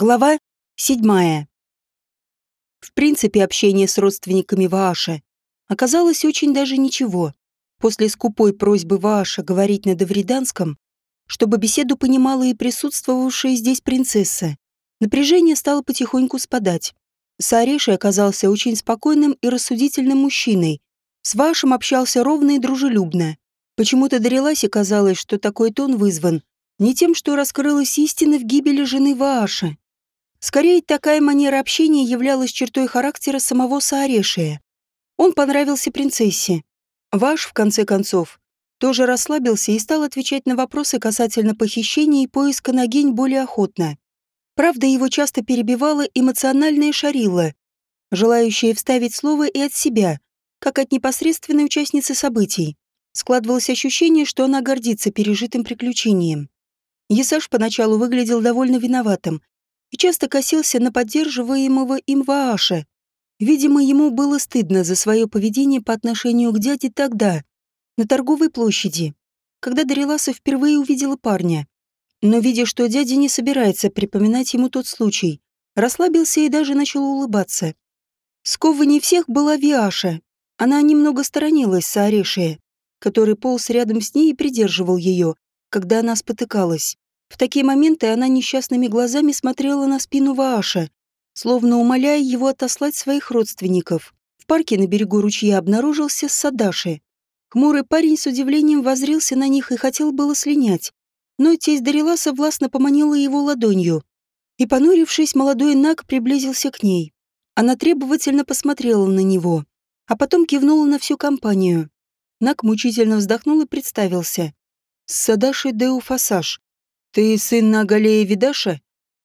Глава седьмая. В принципе, общение с родственниками Вааша оказалось очень даже ничего. После скупой просьбы Вааша говорить на давриданском, чтобы беседу понимала и присутствовавшая здесь принцесса, напряжение стало потихоньку спадать. Саареши оказался очень спокойным и рассудительным мужчиной. С Вашем общался ровно и дружелюбно. Почему-то Дариласе казалось, что такой тон вызван не тем, что раскрылась истина в гибели жены Вааша, Скорее, такая манера общения являлась чертой характера самого Саарешия. Он понравился принцессе. Ваш, в конце концов, тоже расслабился и стал отвечать на вопросы касательно похищения и поиска Нагинь более охотно. Правда, его часто перебивала эмоциональная шарила, желающая вставить слово и от себя, как от непосредственной участницы событий. Складывалось ощущение, что она гордится пережитым приключением. Есаш поначалу выглядел довольно виноватым и часто косился на поддерживаемого им Вааша. Видимо, ему было стыдно за свое поведение по отношению к дяде тогда, на торговой площади, когда Дариласа впервые увидела парня. Но, видя, что дядя не собирается припоминать ему тот случай, расслабился и даже начал улыбаться. Сковывание всех была Виаша. Она немного сторонилась Саарешия, который полз рядом с ней и придерживал ее, когда она спотыкалась. В такие моменты она несчастными глазами смотрела на спину Вааша, словно умоляя его отослать своих родственников. В парке на берегу ручья обнаружился Садаши. Хмурый парень с удивлением возрился на них и хотел было слинять. Но тесть Дариласа властно поманила его ладонью. И, понурившись, молодой Наг приблизился к ней. Она требовательно посмотрела на него, а потом кивнула на всю компанию. Наг мучительно вздохнул и представился. «Садаши Деуфасаж, «Ты сын Нагалея Видаша?»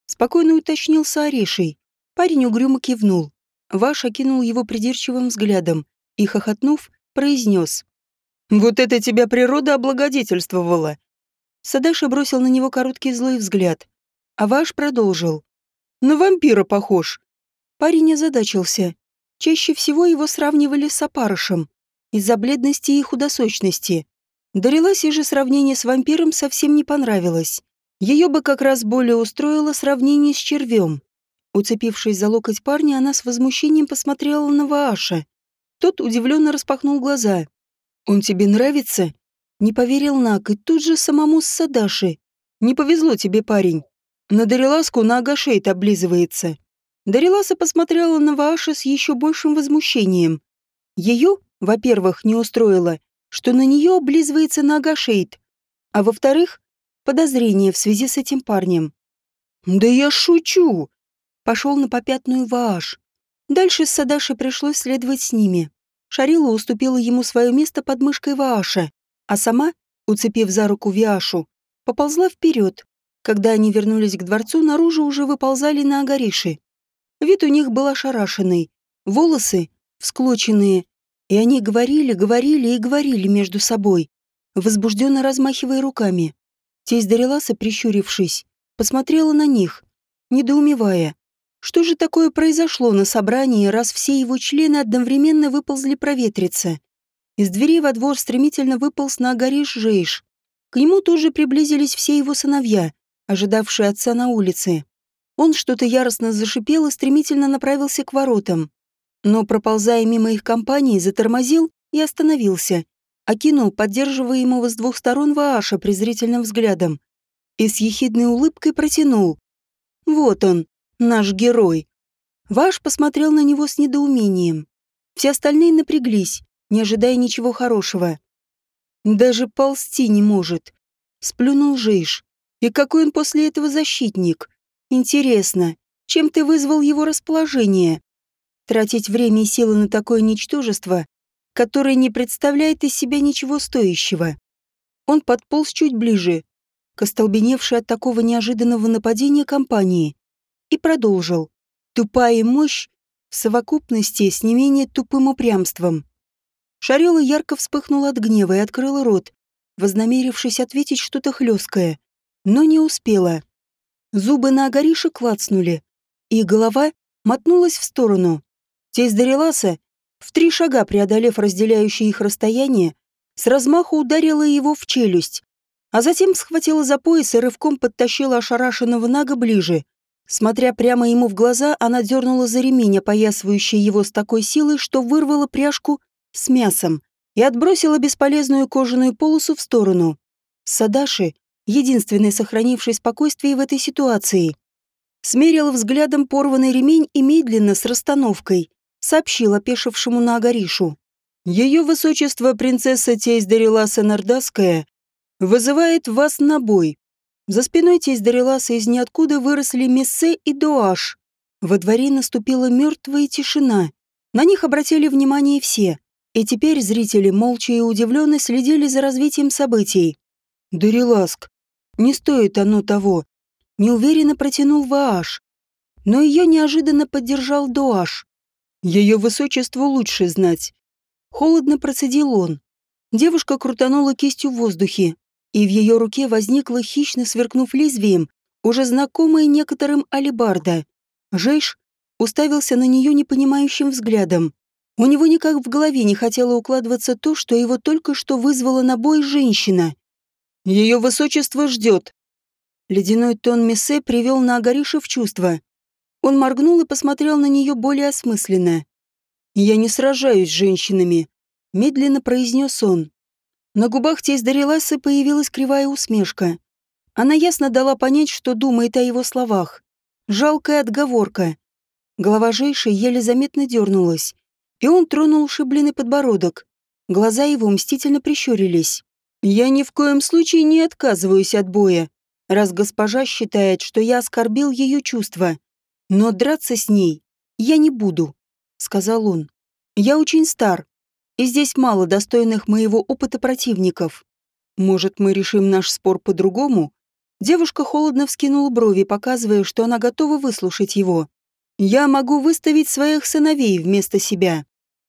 Спокойно уточнил Саарешей. Парень угрюмо кивнул. Ваш окинул его придирчивым взглядом и, хохотнув, произнес. «Вот это тебя природа облагодетельствовала!» Садаша бросил на него короткий злой взгляд, а Ваш продолжил. «На вампира похож!» Парень озадачился. Чаще всего его сравнивали с опарышем из-за бледности и худосочности. Дариласе же сравнение с вампиром совсем не понравилось. Ее бы как раз более устроило сравнение с червем. Уцепившись за локоть парня, она с возмущением посмотрела на Вааша. Тот удивленно распахнул глаза. «Он тебе нравится?» Не поверил Нак, и тут же самому с Садаши. «Не повезло тебе, парень. На Дариласку на Агашейт облизывается». Дариласа посмотрела на Вааша с еще большим возмущением. Ее, во-первых, не устроило, что на нее облизывается на Агашейт, а во-вторых, подозрение в связи с этим парнем. «Да я шучу!» Пошел на попятную Вааш. Дальше с Садашей пришлось следовать с ними. Шарила уступила ему свое место под мышкой Вааша, а сама, уцепив за руку Виашу, поползла вперед. Когда они вернулись к дворцу, наружу уже выползали на Агариши. Вид у них был ошарашенный, волосы всклоченные, и они говорили, говорили и говорили между собой, возбужденно размахивая руками. Тесть Дариласа, прищурившись, посмотрела на них, недоумевая, что же такое произошло на собрании, раз все его члены одновременно выползли проветриться. Из двери во двор стремительно выполз на Агариш Жейш. К нему тоже приблизились все его сыновья, ожидавшие отца на улице. Он что-то яростно зашипел и стремительно направился к воротам. Но, проползая мимо их компании, затормозил и остановился, окинул поддерживаемого с двух сторон Вааша презрительным взглядом и с ехидной улыбкой протянул. «Вот он, наш герой». Ваш посмотрел на него с недоумением. Все остальные напряглись, не ожидая ничего хорошего. «Даже ползти не может», — сплюнул Жейш. «И какой он после этого защитник? Интересно, чем ты вызвал его расположение? Тратить время и силы на такое ничтожество который не представляет из себя ничего стоящего. Он подполз чуть ближе, к остолбеневшей от такого неожиданного нападения компании, и продолжил. Тупая мощь в совокупности с не менее тупым упрямством. Шарела ярко вспыхнула от гнева и открыла рот, вознамерившись ответить что-то хлесткое, но не успела. Зубы на огорише клацнули, и голова мотнулась в сторону. Тесть Дариласа в три шага преодолев разделяющее их расстояние, с размаху ударила его в челюсть, а затем схватила за пояс и рывком подтащила ошарашенного Нага ближе, Смотря прямо ему в глаза, она дернула за ремень, опоясывающий его с такой силой, что вырвала пряжку с мясом и отбросила бесполезную кожаную полосу в сторону. Садаши, единственный сохранивший спокойствие в этой ситуации, смерила взглядом порванный ремень и медленно, с расстановкой, сообщил опешившему на Агаришу. «Ее высочество принцесса Тейс Дариласа Нардасская вызывает вас на бой. За спиной тесть Дариласа из ниоткуда выросли Мессе и Дуаш. Во дворе наступила мертвая тишина. На них обратили внимание все. И теперь зрители молча и удивленно следили за развитием событий. «Дариласк, не стоит оно того», — неуверенно протянул Вааш. Но ее неожиданно поддержал Дуаш. Ее высочеству лучше знать. Холодно процедил он. Девушка крутанула кистью в воздухе, и в ее руке возникла, хищно сверкнув лезвием, уже знакомая некоторым алибарда. Жейш уставился на нее непонимающим взглядом. У него никак в голове не хотело укладываться то, что его только что вызвала на бой женщина. «Ее высочество ждет!» Ледяной тон Мессе привел на Агариша в чувство. Он моргнул и посмотрел на нее более осмысленно. «Я не сражаюсь с женщинами», — медленно произнес он. На губах тесть Дариласы появилась кривая усмешка. Она ясно дала понять, что думает о его словах. Жалкая отговорка. Голова Жейши еле заметно дернулась, и он тронул шибленный подбородок. Глаза его мстительно прищурились. «Я ни в коем случае не отказываюсь от боя, раз госпожа считает, что я оскорбил ее чувства. Но драться с ней я не буду», — сказал он. «Я очень стар, и здесь мало достойных моего опыта противников. Может, мы решим наш спор по-другому? Девушка холодно вскинула брови, показывая, что она готова выслушать его. Я могу выставить своих сыновей вместо себя.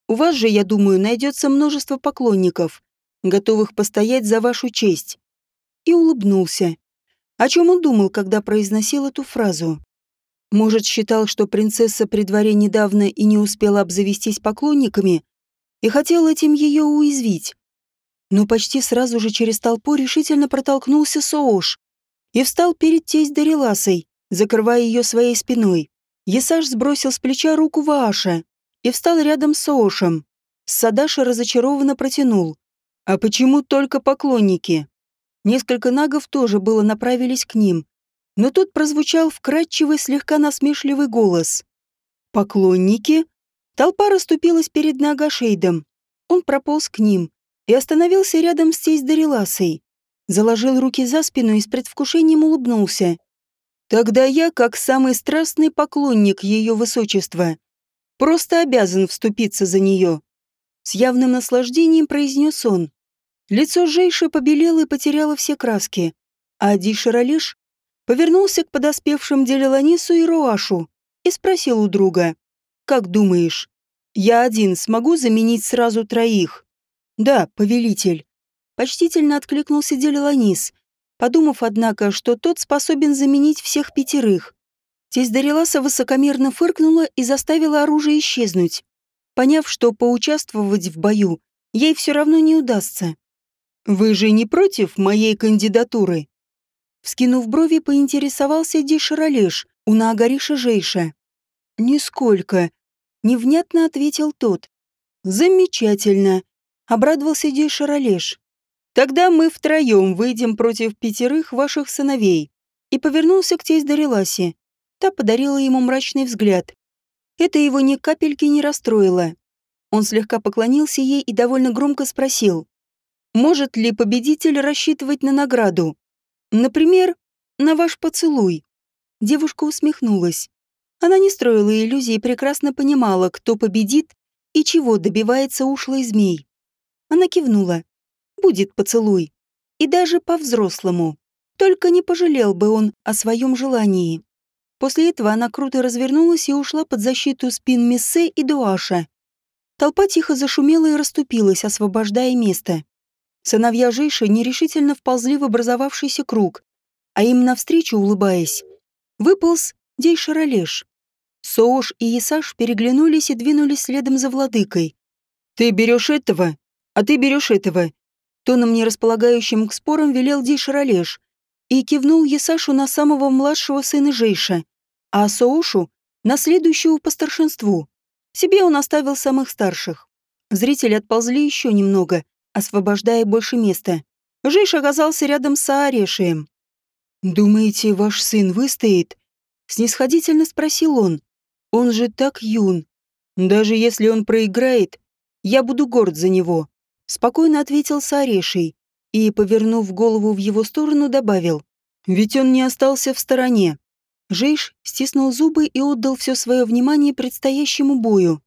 У вас же, я думаю, найдется множество поклонников, готовых постоять за вашу честь. И улыбнулся. О чем он думал, когда произносил эту фразу? Может, считал, что принцесса при дворе недавно и не успела обзавестись поклонниками, и хотел этим ее уязвить. Но почти сразу же через толпу решительно протолкнулся Соош и встал перед тесть Дариласой, закрывая ее своей спиной. Есаш сбросил с плеча руку Вааша и встал рядом с Соошем. Садаша разочарованно протянул. «А почему только поклонники?» Несколько нагов тоже было направились к ним, но тут прозвучал вкрадчивый, слегка насмешливый голос. «Поклонники?» Толпа расступилась перед Нагашейдом. Он прополз к ним и остановился рядом с тесть Дариласой. Заложил руки за спину и с предвкушением улыбнулся. «Тогда я, как самый страстный поклонник ее высочества, просто обязан вступиться за нее». С явным наслаждением произнес он. Лицо Жейши побелело и потеряло все краски, а Ди Шаралиш повернулся к подоспевшим Делеланису и Руашу и спросил у друга. Как думаешь, я один смогу заменить сразу троих? Да, повелитель. Почтительно откликнулся Делиланис, подумав, однако, что тот способен заменить всех пятерых. Тесть Дариласа высокомерно фыркнула и заставила оружие исчезнуть, поняв, что поучаствовать в бою ей все равно не удастся. «Вы же не против моей кандидатуры?» Вскинув брови, поинтересовался Дишаралеш у Наагариша Жейша. «Нисколько», — невнятно ответил тот. «Замечательно», — обрадовался Дейшаролеш. «Тогда мы втроем выйдем против пятерых ваших сыновей». И повернулся к тесть Дариласе. Та подарила ему мрачный взгляд. Это его ни капельки не расстроило. Он слегка поклонился ей и довольно громко спросил. «Может ли победитель рассчитывать на награду? Например, на ваш поцелуй?» Девушка усмехнулась. Она не строила иллюзий и прекрасно понимала, кто победит и чего добивается ушлый змей. Она кивнула. «Будет поцелуй. И даже по-взрослому. Только не пожалел бы он о своем желании». После этого она круто развернулась и ушла под защиту спин Мессе и Дуаша. Толпа тихо зашумела и расступилась, освобождая место. Сыновья Жейши нерешительно вползли в образовавшийся круг, а им навстречу, улыбаясь, выполз Дейшаролеш. Соош и Исаш переглянулись и двинулись следом за владыкой. «Ты берешь этого, а ты берешь этого», тоном не располагающим к спорам велел Дейшаролеш и кивнул Есашу на самого младшего сына Жейша. а Соушу — наследующего по старшинству. Себе он оставил самых старших. Зрители отползли еще немного, освобождая больше места. Жиш оказался рядом с Аарешием. «Думаете, ваш сын выстоит?» Снисходительно спросил он. «Он же так юн. Даже если он проиграет, я буду горд за него», спокойно ответил Саареший и, повернув голову в его сторону, добавил. «Ведь он не остался в стороне». Жейш стиснул зубы и отдал все свое внимание предстоящему бою.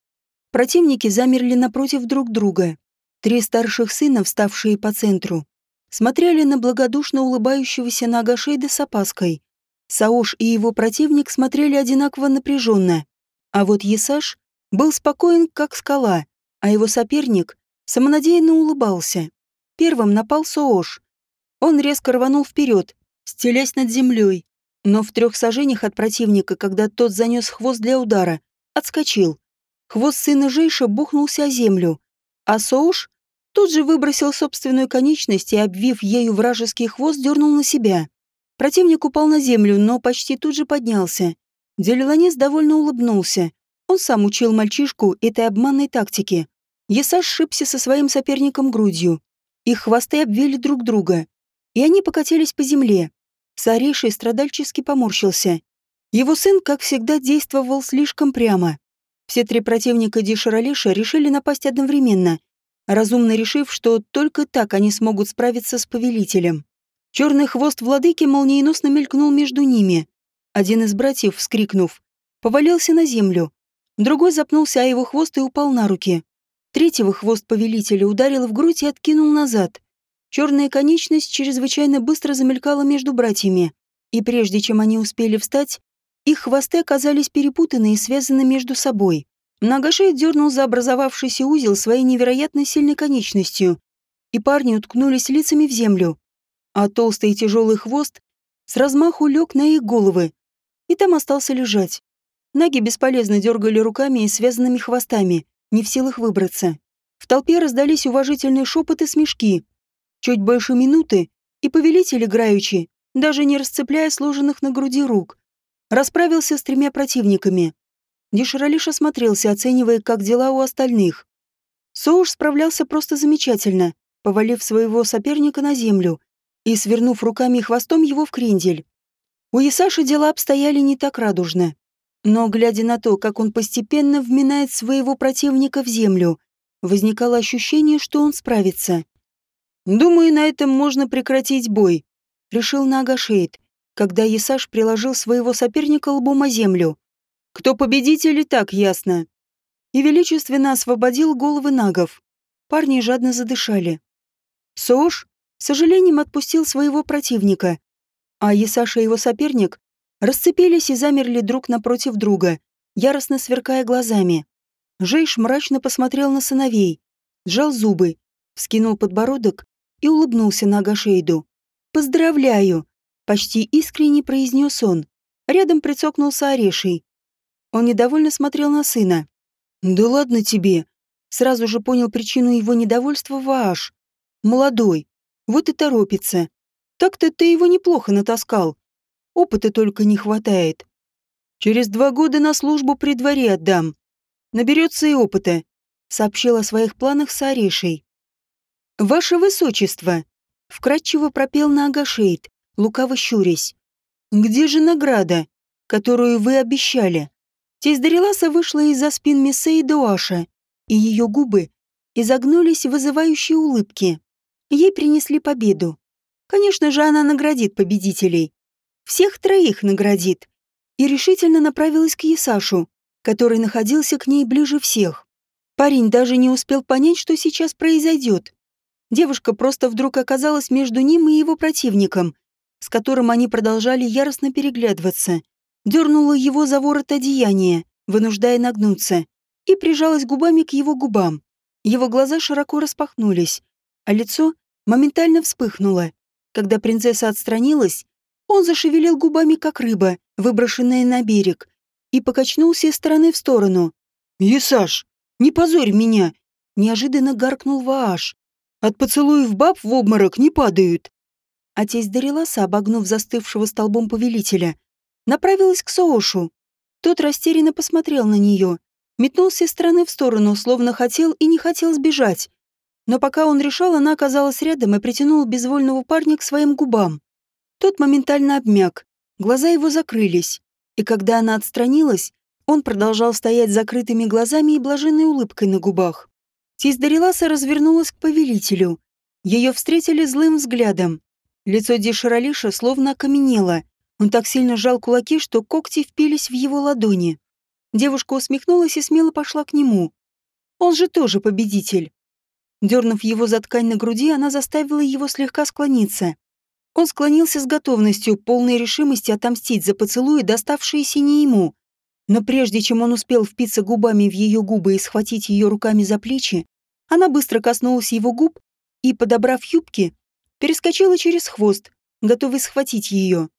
Противники замерли напротив друг друга. Три старших сына, вставшие по центру, смотрели на благодушно улыбающегося Нагашейда с опаской. Саош и его противник смотрели одинаково напряженно. А вот Есаш был спокоен, как скала, а его соперник самонадеянно улыбался. Первым напал Соош. Он резко рванул вперед, стелясь над землей, но в трех сажениях от противника, когда тот занес хвост для удара, отскочил. Хвост сына Жейша бухнулся о землю, а Соуш тут же выбросил собственную конечность и, обвив ею вражеский хвост, дернул на себя. Противник упал на землю, но почти тут же поднялся. Делиланес довольно улыбнулся. Он сам учил мальчишку этой обманной тактике. Есаш сшибся со своим соперником грудью. Их хвосты обвили друг друга. И они покатились по земле. Сарейший страдальчески поморщился. Его сын, как всегда, действовал слишком прямо. Все три противника Дишаралиша решили напасть одновременно, разумно решив, что только так они смогут справиться с повелителем. Черный хвост владыки молниеносно мелькнул между ними. Один из братьев, вскрикнув, повалился на землю. Другой запнулся о его хвост и упал на руки. Третьего хвост повелителя ударил в грудь и откинул назад. Черная конечность чрезвычайно быстро замелькала между братьями, и прежде чем они успели встать, их хвосты оказались перепутаны и связаны между собой. Нагашей дернул за образовавшийся узел своей невероятно сильной конечностью, и парни уткнулись лицами в землю, а толстый и тяжелый хвост с размаху лег на их головы, и там остался лежать. Наги бесполезно дергали руками и связанными хвостами, не в силах выбраться. В толпе раздались уважительные шепоты смешки. Чуть больше минуты, и повелитель играючи, даже не расцепляя сложенных на груди рук, Расправился с тремя противниками. Дишаралиш осмотрелся, оценивая, как дела у остальных. Соуш справлялся просто замечательно, повалив своего соперника на землю и свернув руками и хвостом его в крендель. У Исаши дела обстояли не так радужно. Но, глядя на то, как он постепенно вминает своего противника в землю, возникало ощущение, что он справится. «Думаю, на этом можно прекратить бой», — решил Нагашейд, когда Есаш приложил своего соперника лбом о землю. Кто победитель и так ясно. И величественно освободил головы нагов. Парни жадно задышали. Сош, с сожалением, отпустил своего противника, а Есаш и его соперник расцепились и замерли друг напротив друга, яростно сверкая глазами. Жейш мрачно посмотрел на сыновей, сжал зубы, вскинул подбородок и улыбнулся на Агашейду. «Поздравляю! Почти искренне произнес он. Рядом прицокнулся Ореший. Он недовольно смотрел на сына. «Да ладно тебе!» Сразу же понял причину его недовольства Вааш. «Молодой. Вот и торопится. Так-то ты его неплохо натаскал. Опыта только не хватает. Через два года на службу при дворе отдам. Наберется и опыта», — сообщил о своих планах Саарешей. «Ваше Высочество!» — вкратчиво пропел на Агашейд, лукаво щурясь. «Где же награда, которую вы обещали?» Тесть Дариласа вышла из-за спин Мессе и Дуаша, и ее губы изогнулись вызывающие улыбки. Ей принесли победу. Конечно же, она наградит победителей. Всех троих наградит. И решительно направилась к Есашу, который находился к ней ближе всех. Парень даже не успел понять, что сейчас произойдет. Девушка просто вдруг оказалась между ним и его противником, с которым они продолжали яростно переглядываться, дернула его за ворот одеяния, вынуждая нагнуться, и прижалась губами к его губам. Его глаза широко распахнулись, а лицо моментально вспыхнуло. Когда принцесса отстранилась, он зашевелил губами, как рыба, выброшенная на берег, и покачнулся из стороны в сторону. «Есаш, не позорь меня!» Неожиданно гаркнул Вааш. «От поцелуев баб в обморок не падают!» А тесть Дариласа, обогнув застывшего столбом повелителя, направилась к Соошу, Тот растерянно посмотрел на нее, метнулся из стороны в сторону, словно хотел и не хотел сбежать. Но пока он решал, она оказалась рядом и притянула безвольного парня к своим губам. Тот моментально обмяк, глаза его закрылись, и когда она отстранилась, он продолжал стоять с закрытыми глазами и блаженной улыбкой на губах. Тис Дариласа развернулась к повелителю. Ее встретили злым взглядом. Лицо Дишаралиша словно окаменело. Он так сильно сжал кулаки, что когти впились в его ладони. Девушка усмехнулась и смело пошла к нему. Он же тоже победитель. Дернув его за ткань на груди, она заставила его слегка склониться. Он склонился с готовностью, полной решимости отомстить за поцелуи, доставшиеся не ему. Но прежде чем он успел впиться губами в ее губы и схватить ее руками за плечи, она быстро коснулась его губ и, подобрав юбки, перескочила через хвост, готовый схватить ее.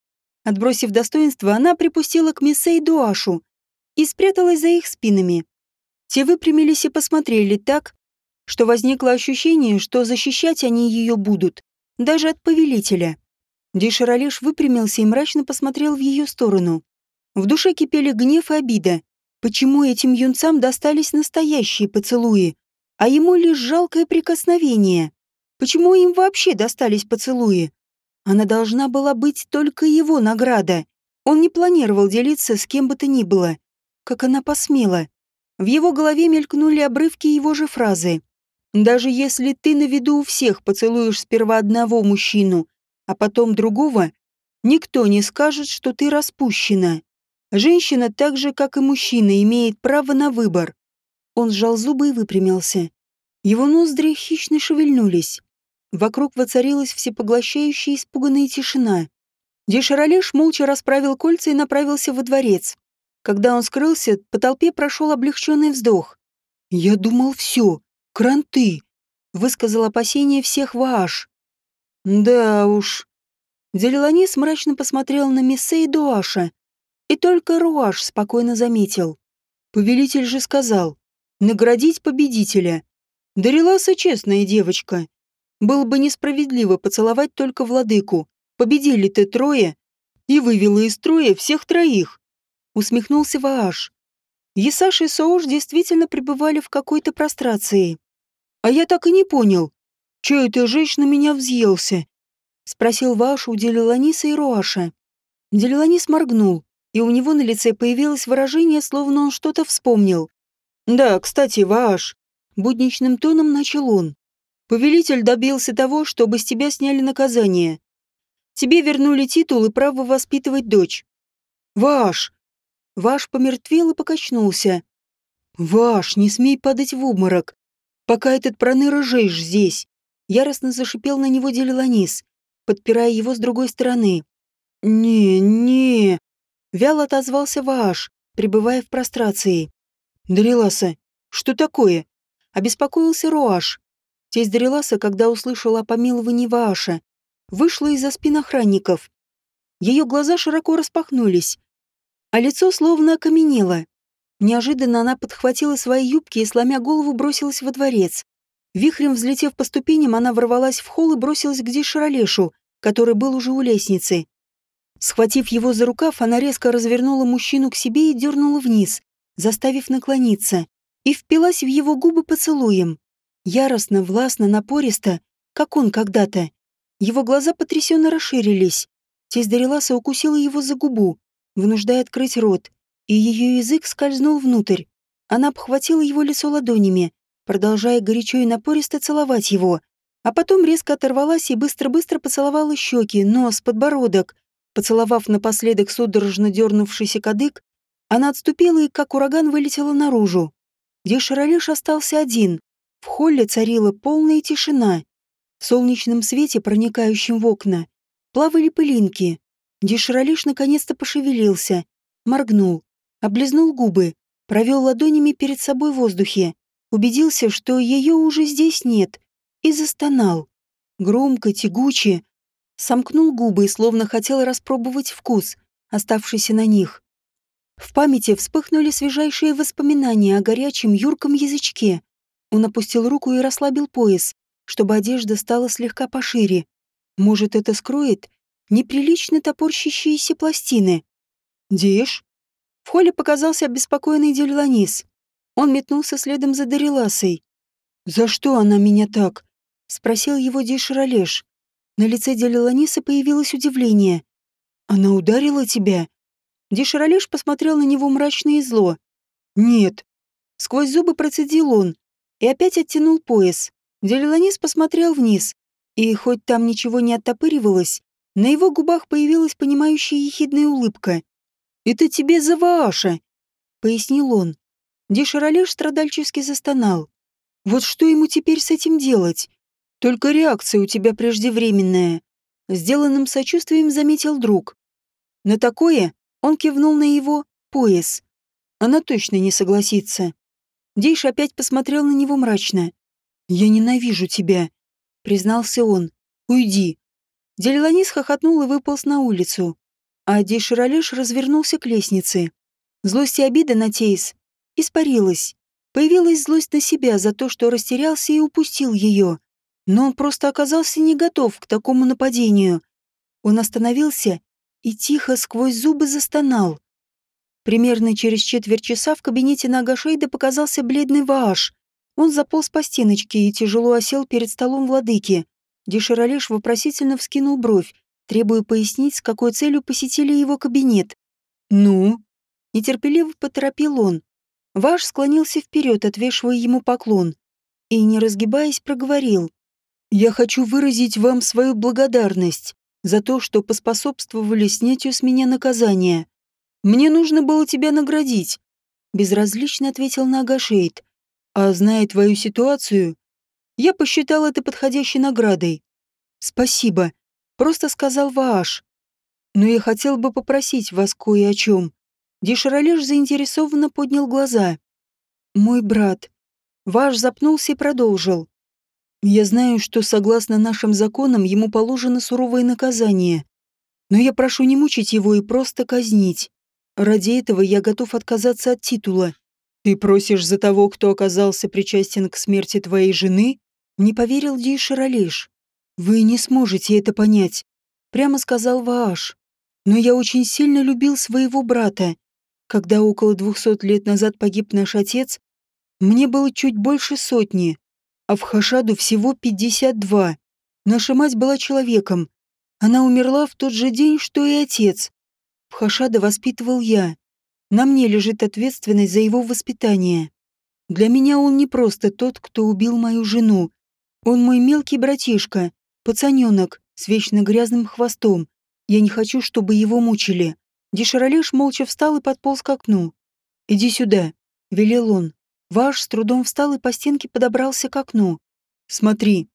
Отбросив достоинство, она припустила к Миссе и Дуашу и спряталась за их спинами. Те выпрямились и посмотрели так, что возникло ощущение, что защищать они ее будут, даже от повелителя. Дишаралеш выпрямился и мрачно посмотрел в ее сторону. В душе кипели гнев и обида. Почему этим юнцам достались настоящие поцелуи, а ему лишь жалкое прикосновение? Почему им вообще достались поцелуи? Она должна была быть только его награда. Он не планировал делиться с кем бы то ни было. Как она посмела. В его голове мелькнули обрывки его же фразы. «Даже если ты на виду у всех поцелуешь сперва одного мужчину, а потом другого, никто не скажет, что ты распущена». Женщина, так же, как и мужчина, имеет право на выбор. Он сжал зубы и выпрямился. Его ноздри хищно шевельнулись. Вокруг воцарилась всепоглощающая испуганная тишина. Дешаролеш молча расправил кольца и направился во дворец. Когда он скрылся, по толпе прошел облегченный вздох. «Я думал, все, кранты», — высказал опасение всех Вааш. «Да уж». Делиланис мрачно посмотрел на Мессе и Дуаша, и только Руаш спокойно заметил. Повелитель же сказал, наградить победителя. Дариласа честная девочка. Было бы несправедливо поцеловать только владыку. Победили ты трое и вывела из строя всех троих. Усмехнулся Вааш. Есаш и Соуш действительно пребывали в какой-то прострации. А я так и не понял, чё это женщина меня взъелся? Спросил Вааш у Делиланиса и Руаша. Делиланис моргнул и у него на лице появилось выражение, словно он что-то вспомнил. «Да, кстати, Вааш», — будничным тоном начал он. «Повелитель добился того, чтобы с тебя сняли наказание. Тебе вернули титул и право воспитывать дочь. Ваш!» Ваш помертвел и покачнулся. «Ваш, не смей падать в обморок, пока этот проныра жеешь здесь!» Яростно зашипел на него Делиланис, подпирая его с другой стороны. «Не, не!» Вяло отозвался Вааш, пребывая в прострации. «Дариласа, что такое?» Обеспокоился Руаш. Тесть Дариласа, когда услышала о помиловании Вааша, вышла из-за спин охранников. Ее глаза широко распахнулись, а лицо словно окаменело. Неожиданно она подхватила свои юбки и, сломя голову, бросилась во дворец. Вихрем взлетев по ступеням, она ворвалась в холл и бросилась к Дишаролешу, который был уже у лестницы. Схватив его за рукав, она резко развернула мужчину к себе и дернула вниз, заставив наклониться, и впилась в его губы поцелуем. Яростно, властно, напористо, как он когда-то. Его глаза потрясенно расширились. Тесть Дариласа укусила его за губу, вынуждая открыть рот, и ее язык скользнул внутрь. Она обхватила его лицо ладонями, продолжая горячо и напористо целовать его, а потом резко оторвалась и быстро-быстро поцеловала щеки, нос, подбородок, Поцеловав напоследок судорожно дернувшийся кадык, она отступила и, как ураган, вылетела наружу. Деширалеш остался один. В холле царила полная тишина. В солнечном свете, проникающем в окна, плавали пылинки. Деширалеш наконец-то пошевелился, моргнул, облизнул губы, провел ладонями перед собой в воздухе, убедился, что ее уже здесь нет, и застонал. Громко, тягуче, сомкнул губы словно хотел распробовать вкус, оставшийся на них. В памяти вспыхнули свежайшие воспоминания о горячем юрком язычке. Он опустил руку и расслабил пояс, чтобы одежда стала слегка пошире. Может, это скроет неприлично топорщащиеся пластины. «Диш?» В холле показался обеспокоенный Дельланис. Он метнулся следом за Дариласой. «За что она меня так?» — спросил его Дишаролеш. На лице Дельланиса появилось удивление. «Она ударила тебя?» Дишаролеш посмотрел на него мрачно и зло. «Нет». Сквозь зубы процедил он и опять оттянул пояс. Делиланис посмотрел вниз, и хоть там ничего не оттопыривалось, на его губах появилась понимающая ехидная улыбка. «Это тебе за Вааша!» — пояснил он. Деширалеш страдальчески застонал. «Вот что ему теперь с этим делать? Только реакция у тебя преждевременная». Сделанным сочувствием заметил друг. На такое он кивнул на его пояс. Она точно не согласится. Дейш опять посмотрел на него мрачно. «Я ненавижу тебя», — признался он. «Уйди». Делиланис хохотнул и выполз на улицу, а Дейширалеш развернулся к лестнице. Злость и обида на Тейс испарилась. Появилась злость на себя за то, что растерялся и упустил ее. Но он просто оказался не готов к такому нападению. Он остановился и тихо сквозь зубы застонал. Примерно через четверть часа в кабинете Нагашейда показался бледный Вааш. Он заполз по стеночке и тяжело осел перед столом владыки. Деширалеш вопросительно вскинул бровь, требуя пояснить, с какой целью посетили его кабинет. «Ну?» Нетерпеливо поторопил он. Ваш склонился вперед, отвешивая ему поклон, и, не разгибаясь, проговорил. «Я хочу выразить вам свою благодарность за то, что поспособствовали снятию с меня наказания. Мне нужно было тебя наградить», — безразлично ответил Нагашейд. «А зная твою ситуацию, я посчитал это подходящей наградой». «Спасибо», — просто сказал Вааш. «Но я хотел бы попросить вас кое о чем. Дишаролеш заинтересованно поднял глаза. «Мой брат». Ваш запнулся и продолжил. «Я знаю, что, согласно нашим законам, ему положено суровое наказание. Но я прошу не мучить его и просто казнить. Ради этого я готов отказаться от титула. Ты просишь за того, кто оказался причастен к смерти твоей жены?» Не поверил Ди Шаролеш. «Вы не сможете это понять», — прямо сказал Вааш. «Но я очень сильно любил своего брата когда около двухсот лет назад погиб наш отец, мне было чуть больше сотни, а в Хашаду всего пятьдесят два. Наша мать была человеком. Она умерла в тот же день, что и отец. В Хашада воспитывал я. На мне лежит ответственность за его воспитание. Для меня он не просто тот, кто убил мою жену. Он мой мелкий братишка, пацаненок с вечно грязным хвостом. Я не хочу, чтобы его мучили. Деширалеш молча встал и подполз к окну. «Иди сюда», — велел он. Ваш с трудом встал и по стенке подобрался к окну. «Смотри».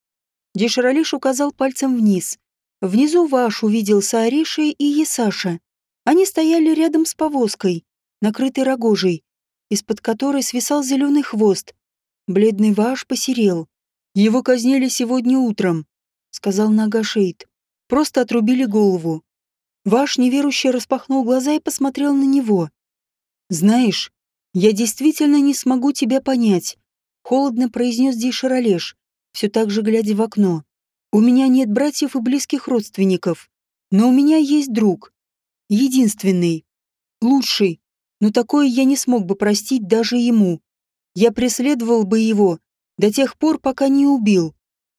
Деширалеш указал пальцем вниз. Внизу Ваш увидел Саариша и Есаша. Они стояли рядом с повозкой, накрытой рогожей, из-под которой свисал зеленый хвост. Бледный Ваш посерел. «Его казнили сегодня утром», — сказал Нагашейд. «Просто отрубили голову. Ваш неверующий распахнул глаза и посмотрел на него. «Знаешь, я действительно не смогу тебя понять», — холодно произнес Дейшаролеш, все так же глядя в окно. «У меня нет братьев и близких родственников, но у меня есть друг. Единственный. Лучший. Но такое я не смог бы простить даже ему. Я преследовал бы его до тех пор, пока не убил.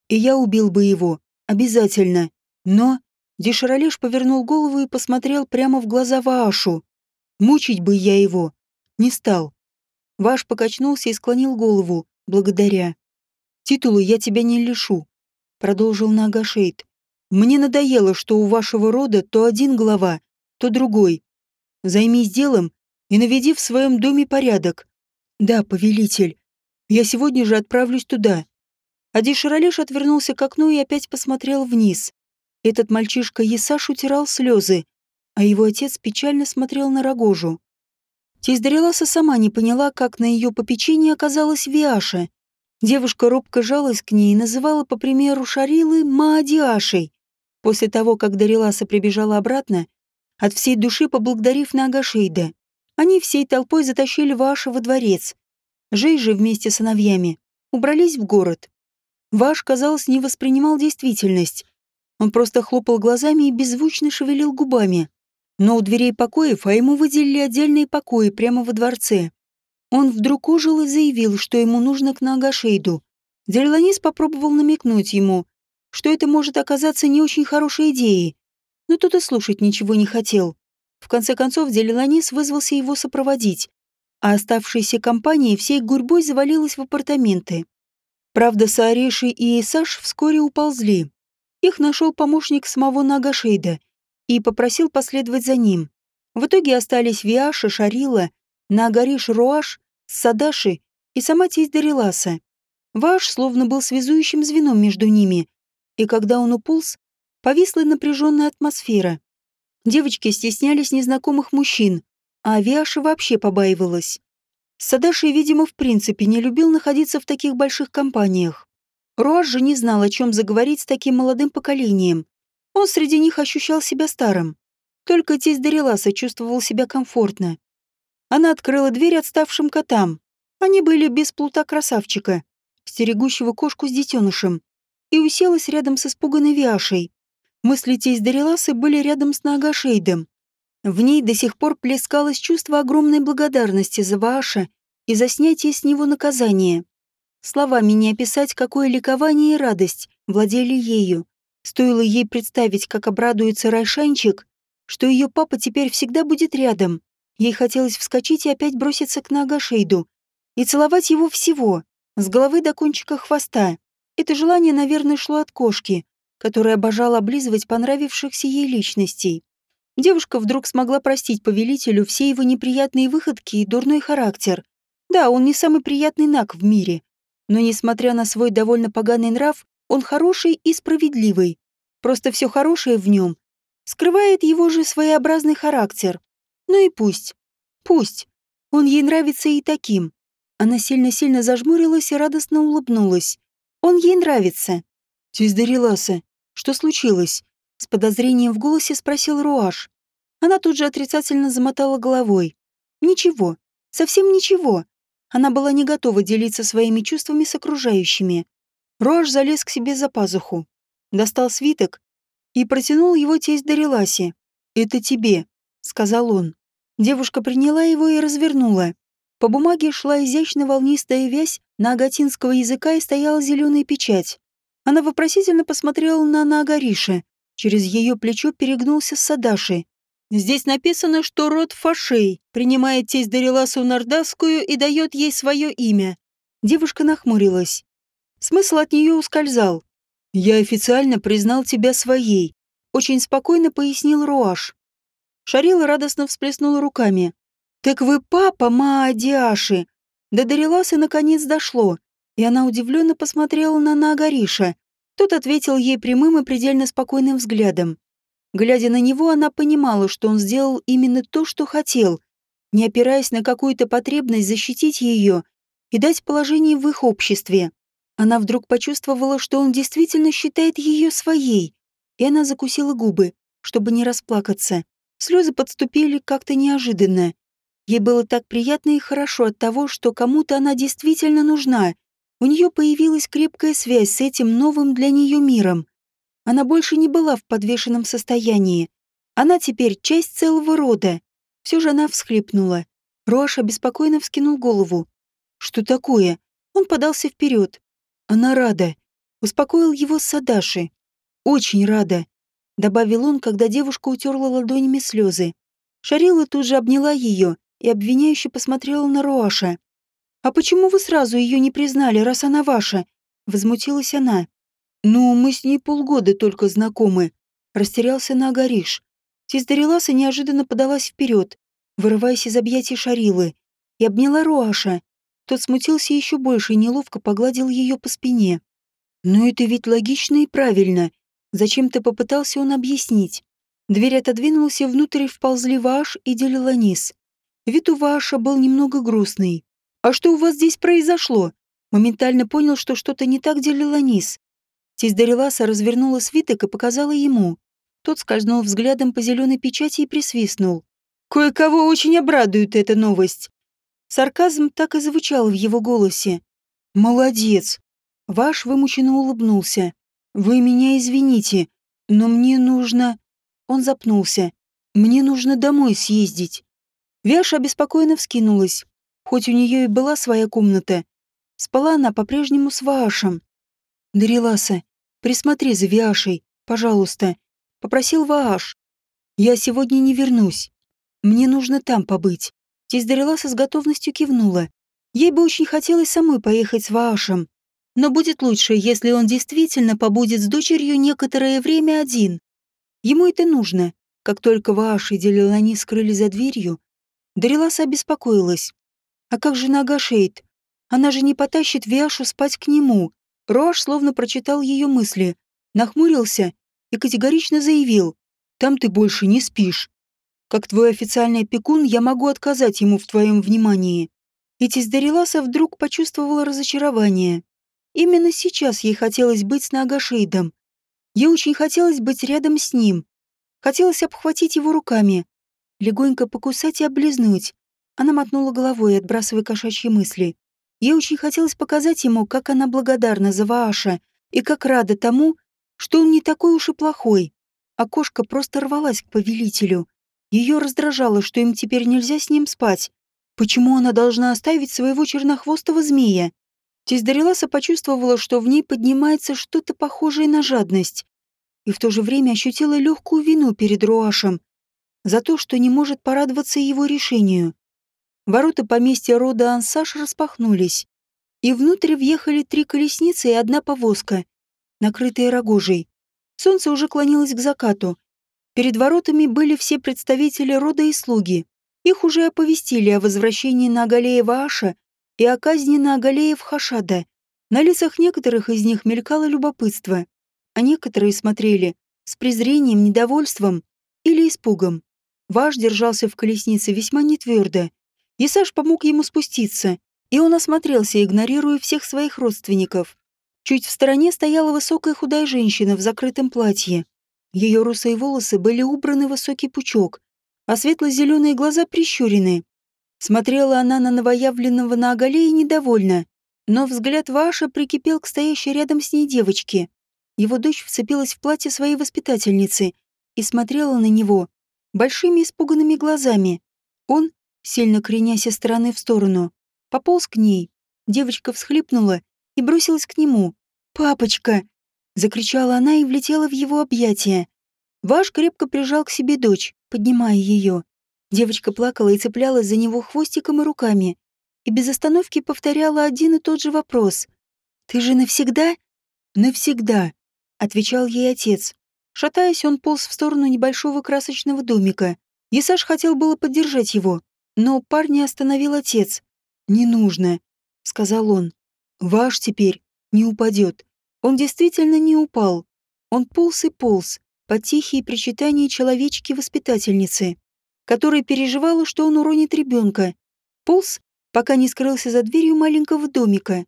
И я убил бы его. Обязательно. Но... Деширалеш повернул голову и посмотрел прямо в глаза Ваашу. Мучить бы я его. Не стал. Ваш покачнулся и склонил голову, благодаря. «Титулы я тебя не лишу», — продолжил Нагашейд. «Мне надоело, что у вашего рода то один глава, то другой. Займись делом и наведи в своем доме порядок. Да, повелитель, я сегодня же отправлюсь туда». Адишаралеш отвернулся к окну и опять посмотрел вниз. Этот мальчишка Есаш утирал слезы, а его отец печально смотрел на Рогожу. Тесть Дариласа сама не поняла, как на ее попечении оказалась Виаша. Девушка робко жалась к ней и называла, по примеру Шарилы, Маадиашей. После того, как Дариласа прибежала обратно, от всей души поблагодарив Нагашейда, они всей толпой затащили Ваша во дворец. Жей же вместе с сыновьями убрались в город. Ваш, казалось, не воспринимал действительность, он просто хлопал глазами и беззвучно шевелил губами. Но у дверей покоев, а ему выделили отдельные покои прямо во дворце. Он вдруг ожил и заявил, что ему нужно к Нагашейду. Дерланис попробовал намекнуть ему, что это может оказаться не очень хорошей идеей, но тот и слушать ничего не хотел. В конце концов, Делиланис вызвался его сопроводить, а оставшаяся компания всей гурьбой завалилась в апартаменты. Правда, Саареши и Исаш вскоре уползли. Их нашел помощник самого Нагашейда и попросил последовать за ним. В итоге остались Виаша, Шарила, Нагариш Руаш, Садаши и сама тесть Дариласа. Ваш словно был связующим звеном между ними, и когда он уполз, повисла напряженная атмосфера. Девочки стеснялись незнакомых мужчин, а Авиаша вообще побаивалась. Садаши, видимо, в принципе не любил находиться в таких больших компаниях. Руаш же не знал, о чем заговорить с таким молодым поколением. Он среди них ощущал себя старым. Только тесть Дариласа чувствовал себя комфортно. Она открыла дверь отставшим котам. Они были без плута красавчика, стерегущего кошку с детенышем, и уселась рядом с испуганной Виашей. Мысли тесть Дариласы были рядом с Нагашейдом. В ней до сих пор плескалось чувство огромной благодарности за Вааша и за снятие с него наказания. Словами не описать, какое ликование и радость владели ею. Стоило ей представить, как обрадуется Райшанчик, что ее папа теперь всегда будет рядом. Ей хотелось вскочить и опять броситься к Нагашейду и целовать его всего, с головы до кончика хвоста. Это желание, наверное, шло от кошки, которая обожала облизывать понравившихся ей личностей. Девушка вдруг смогла простить повелителю все его неприятные выходки и дурной характер. Да, он не самый приятный наг в мире, но, несмотря на свой довольно поганый нрав, он хороший и справедливый. Просто все хорошее в нем скрывает его же своеобразный характер. Ну и пусть. Пусть. Он ей нравится и таким. Она сильно-сильно зажмурилась и радостно улыбнулась. Он ей нравится. Тиздариласа, что случилось? С подозрением в голосе спросил Руаш. Она тут же отрицательно замотала головой. Ничего, совсем ничего. Она была не готова делиться своими чувствами с окружающими. Руаш залез к себе за пазуху, достал свиток и протянул его тесть Дариласе. «Это тебе», — сказал он. Девушка приняла его и развернула. По бумаге шла изящно волнистая вязь на агатинского языка и стояла зеленая печать. Она вопросительно посмотрела на Нагариша. Через ее плечо перегнулся Садаши. Здесь написано, что род Фашей принимает тесть Дариласу Нардасскую и дает ей свое имя. Девушка нахмурилась. Смысл от нее ускользал. «Я официально признал тебя своей», — очень спокойно пояснил Руаш. Шарила радостно всплеснула руками. «Так вы папа Маадиаши!» До Дариласы наконец дошло и она удивленно посмотрела на Нагариша. Тот ответил ей прямым и предельно спокойным взглядом. Глядя на него, она понимала, что он сделал именно то, что хотел, не опираясь на какую-то потребность защитить ее и дать положение в их обществе. Она вдруг почувствовала, что он действительно считает ее своей, и она закусила губы, чтобы не расплакаться. Слезы подступили как-то неожиданно. Ей было так приятно и хорошо от того, что кому-то она действительно нужна — у нее появилась крепкая связь с этим новым для нее миром. Она больше не была в подвешенном состоянии. Она теперь часть целого рода. Все же она всхлипнула. Роаш обеспокоенно вскинул голову. «Что такое?» Он подался вперед. «Она рада». Успокоил его Садаши. «Очень рада», — добавил он, когда девушка утерла ладонями слезы. Шарила тут же обняла ее и обвиняюще посмотрела на Роаша. «А почему вы сразу ее не признали, раз она ваша?» Возмутилась она. «Ну, мы с ней полгода только знакомы», — растерялся на Агариш. Тиздариласа неожиданно подалась вперед, вырываясь из объятий Шарилы, и обняла Руаша. Тот смутился еще больше и неловко погладил ее по спине. «Но это ведь логично и правильно», — зачем-то попытался он объяснить. Дверь отодвинулась, и внутрь вползли Вааш и Делиланис. Вид у Вааша был немного грустный. «А что у вас здесь произошло?» Моментально понял, что что-то не так делила низ. Тесть Дариласа развернула свиток и показала ему. Тот скользнул взглядом по зеленой печати и присвистнул. «Кое-кого очень обрадует эта новость». Сарказм так и звучал в его голосе. «Молодец!» Ваш вымученно улыбнулся. «Вы меня извините, но мне нужно...» Он запнулся. Мне нужно домой съездить. Вяша обеспокоенно вскинулась. Хоть у нее и была своя комната, спала она по-прежнему с Вашем. «Дариласа, присмотри за Вяшей, пожалуйста», — попросил Вааш. «Я сегодня не вернусь. Мне нужно там побыть». Тесть Дариласа с готовностью кивнула. Ей бы очень хотелось самой поехать с Ваашем. Но будет лучше, если он действительно побудет с дочерью некоторое время один. Ему это нужно. Как только Вааш и Делилани скрыли за дверью, Дариласа обеспокоилась. А как же нога Шейд? Она же не потащит Виашу спать к нему. Роаш словно прочитал ее мысли, нахмурился и категорично заявил. «Там ты больше не спишь. Как твой официальный опекун, я могу отказать ему в твоем внимании». И Тиздариласа вдруг почувствовала разочарование. Именно сейчас ей хотелось быть с Нагашейдом. Ей очень хотелось быть рядом с ним. Хотелось обхватить его руками, легонько покусать и облизнуть. Она мотнула головой, отбрасывая кошачьи мысли. Ей очень хотелось показать ему, как она благодарна за Вааша и как рада тому, что он не такой уж и плохой. А кошка просто рвалась к повелителю. Ее раздражало, что им теперь нельзя с ним спать. Почему она должна оставить своего чернохвостого змея? Тесть Дариласа почувствовала, что в ней поднимается что-то похожее на жадность, и в то же время ощутила легкую вину перед Руашем за то, что не может порадоваться его решению. Ворота поместья рода Ансаш распахнулись, и внутрь въехали три колесницы и одна повозка, накрытая рогожей. Солнце уже клонилось к закату. Перед воротами были все представители рода и слуги. Их уже оповестили о возвращении на Агалеева Аша и о казни на Агалеев Хашада. На лицах некоторых из них мелькало любопытство, а некоторые смотрели с презрением, недовольством или испугом. Ваш держался в колеснице весьма нетвердо. Исаш помог ему спуститься, и он осмотрелся, игнорируя всех своих родственников. Чуть в стороне стояла высокая худая женщина в закрытом платье. Ее русые волосы были убраны в высокий пучок, а светло-зеленые глаза прищурены. Смотрела она на новоявленного на оголе и недовольна, но взгляд Ваша прикипел к стоящей рядом с ней девочке. Его дочь вцепилась в платье своей воспитательницы и смотрела на него большими испуганными глазами. Он, сильно кренясь из стороны в сторону, пополз к ней. Девочка всхлипнула и бросилась к нему. «Папочка!» — закричала она и влетела в его объятия. Ваш крепко прижал к себе дочь, поднимая ее. Девочка плакала и цеплялась за него хвостиком и руками, и без остановки повторяла один и тот же вопрос. «Ты же навсегда?» «Навсегда», — отвечал ей отец. Шатаясь, он полз в сторону небольшого красочного домика. Есаш хотел было поддержать его, но парня остановил отец. «Не нужно», — сказал он. «Ваш теперь не упадет». Он действительно не упал. Он полз и полз, под тихие причитания человечки-воспитательницы, которая переживала, что он уронит ребенка. Полз, пока не скрылся за дверью маленького домика.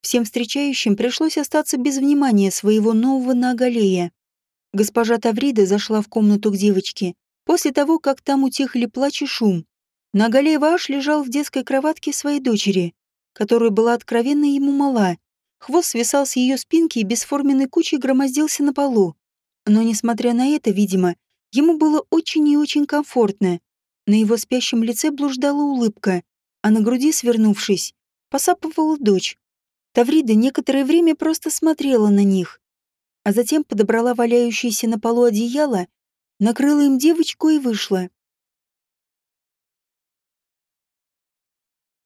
Всем встречающим пришлось остаться без внимания своего нового Нагалея. Госпожа Таврида зашла в комнату к девочке после того, как там утихли плач и шум. Нагалей Ваш лежал в детской кроватке своей дочери, которая была откровенно ему мала. Хвост свисал с ее спинки и бесформенной кучей громоздился на полу. Но, несмотря на это, видимо, ему было очень и очень комфортно. На его спящем лице блуждала улыбка, а на груди, свернувшись, посапывала дочь. Таврида некоторое время просто смотрела на них, а затем подобрала валяющееся на полу одеяло, накрыла им девочку и вышла.